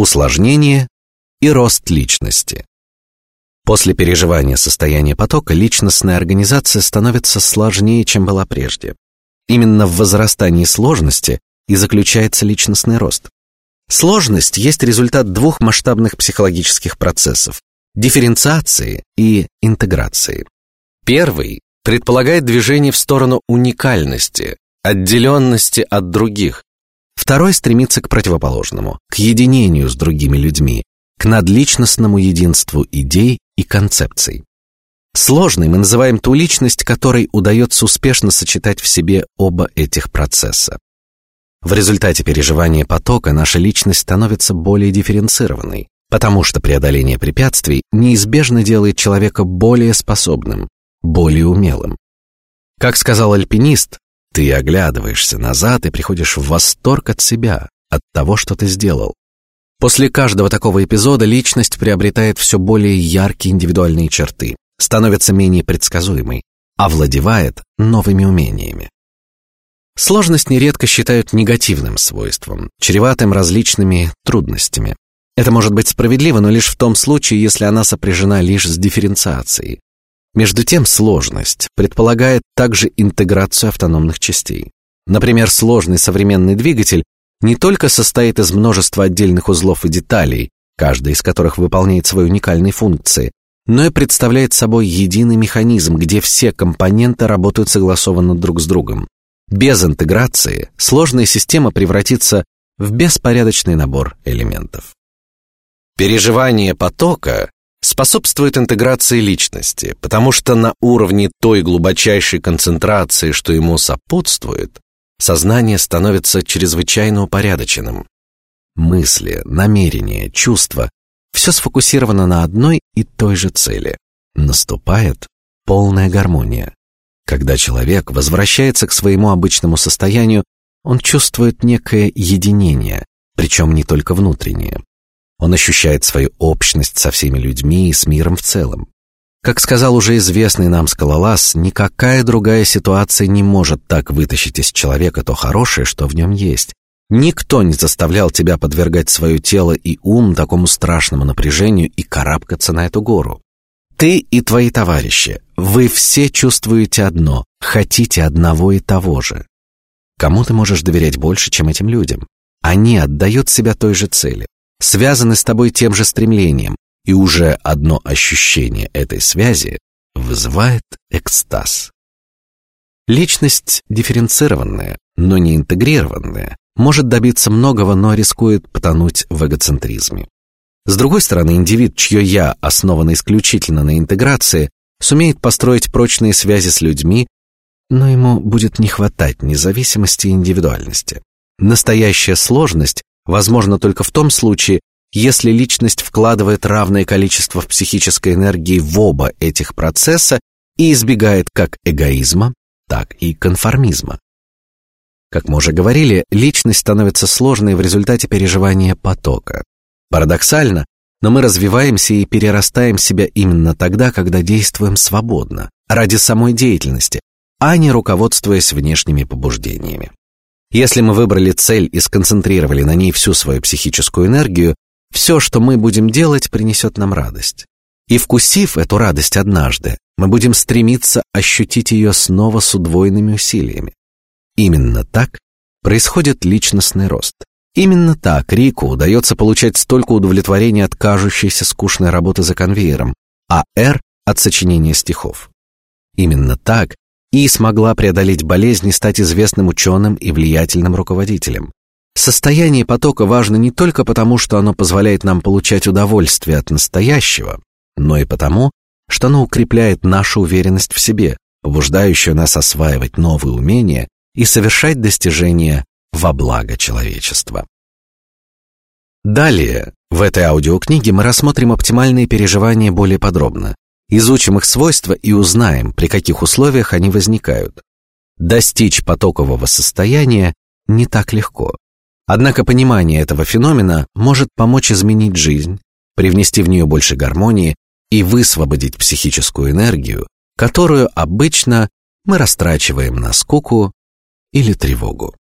усложнение и рост личности. После переживания состояния потока личностная организация становится сложнее, чем была прежде. Именно в возрастании сложности и заключается личностный рост. Сложность есть результат двух масштабных психологических процессов: дифференциации и интеграции. Первый предполагает движение в сторону уникальности, отделенности от других. Второй стремится к противоположному, к единению с другими людьми, к надличностному единству идей и концепций. Сложной мы называем ту личность, которой удается успешно сочетать в себе оба этих процесса. В результате переживания потока наша личность становится более дифференцированной, потому что преодоление препятствий неизбежно делает человека более способным, более умелым. Как сказал альпинист, ты оглядываешься назад и приходишь в восторг от себя, от того, что ты сделал. После каждого такого эпизода личность приобретает все более яркие индивидуальные черты, становится менее предсказуемой, овладевает новыми умениями. Сложность нередко считают негативным свойством, чреватым различными трудностями. Это может быть справедливо, но лишь в том случае, если она сопряжена лишь с дифференциацией. Между тем, сложность предполагает также интеграцию автономных частей. Например, сложный современный двигатель не только состоит из множества отдельных узлов и деталей, каждый из которых выполняет свои уникальные функции, но и представляет собой единый механизм, где все компоненты работают согласованно друг с другом. Без интеграции сложная система превратится в беспорядочный набор элементов. Переживание потока способствует интеграции личности, потому что на уровне той глубочайшей концентрации, что ему сопутствует, сознание становится чрезвычайно упорядоченным. Мысли, намерения, чувства – все сфокусировано на одной и той же цели. Наступает полная гармония. Когда человек возвращается к своему обычному состоянию, он чувствует некое единение, причем не только внутреннее. Он ощущает свою общность со всеми людьми и с миром в целом. Как сказал уже известный нам скалолаз, никакая другая ситуация не может так вытащить из человека то хорошее, что в нем есть. Никто не заставлял тебя подвергать свое тело и ум такому страшному напряжению и карабкаться на эту гору. Ты и твои товарищи, вы все чувствуете одно, хотите одного и того же. Кому ты можешь доверять больше, чем этим людям? Они отдают себя той же цели, связаны с тобой тем же стремлением, и уже одно ощущение этой связи вызывает экстаз. Личность дифференцированная, но не интегрированная, может добиться многого, но рискует потонуть в эгоцентризме. С другой стороны, индивид, чье я основано исключительно на интеграции, сумеет построить прочные связи с людьми, но ему будет не хватать независимости и индивидуальности. Настоящая сложность возможна только в том случае, если личность вкладывает равное количество психической энергии в оба этих процесса и избегает как эгоизма, так и конформизма. Как мы уже говорили, личность становится сложной в результате переживания потока. Парадоксально, но мы развиваемся и перерастаем себя именно тогда, когда действуем свободно, ради самой деятельности, а не руководствуясь внешними побуждениями. Если мы выбрали цель и сконцентрировали на ней всю свою психическую энергию, все, что мы будем делать, принесет нам радость. И вкусив эту радость однажды, мы будем стремиться ощутить ее снова с удвоенными усилиями. Именно так происходит личностный рост. Именно так Рику удается получать столько удовлетворения от кажущейся скучной работы за конвейером, а Р от сочинения стихов. Именно так И смогла преодолеть болезнь и стать известным ученым и влиятельным руководителем. Состояние потока важно не только потому, что оно позволяет нам получать удовольствие от настоящего, но и потому, что оно укрепляет нашу уверенность в себе, побуждающую нас осваивать новые умения и совершать достижения во благо человечества. Далее в этой аудиокниге мы рассмотрим оптимальные переживания более подробно, изучим их свойства и узнаем, при каких условиях они возникают. Достичь потокового состояния не так легко. Однако понимание этого феномена может помочь изменить жизнь, привнести в нее больше гармонии и высвободить психическую энергию, которую обычно мы растрачиваем на скуку или тревогу.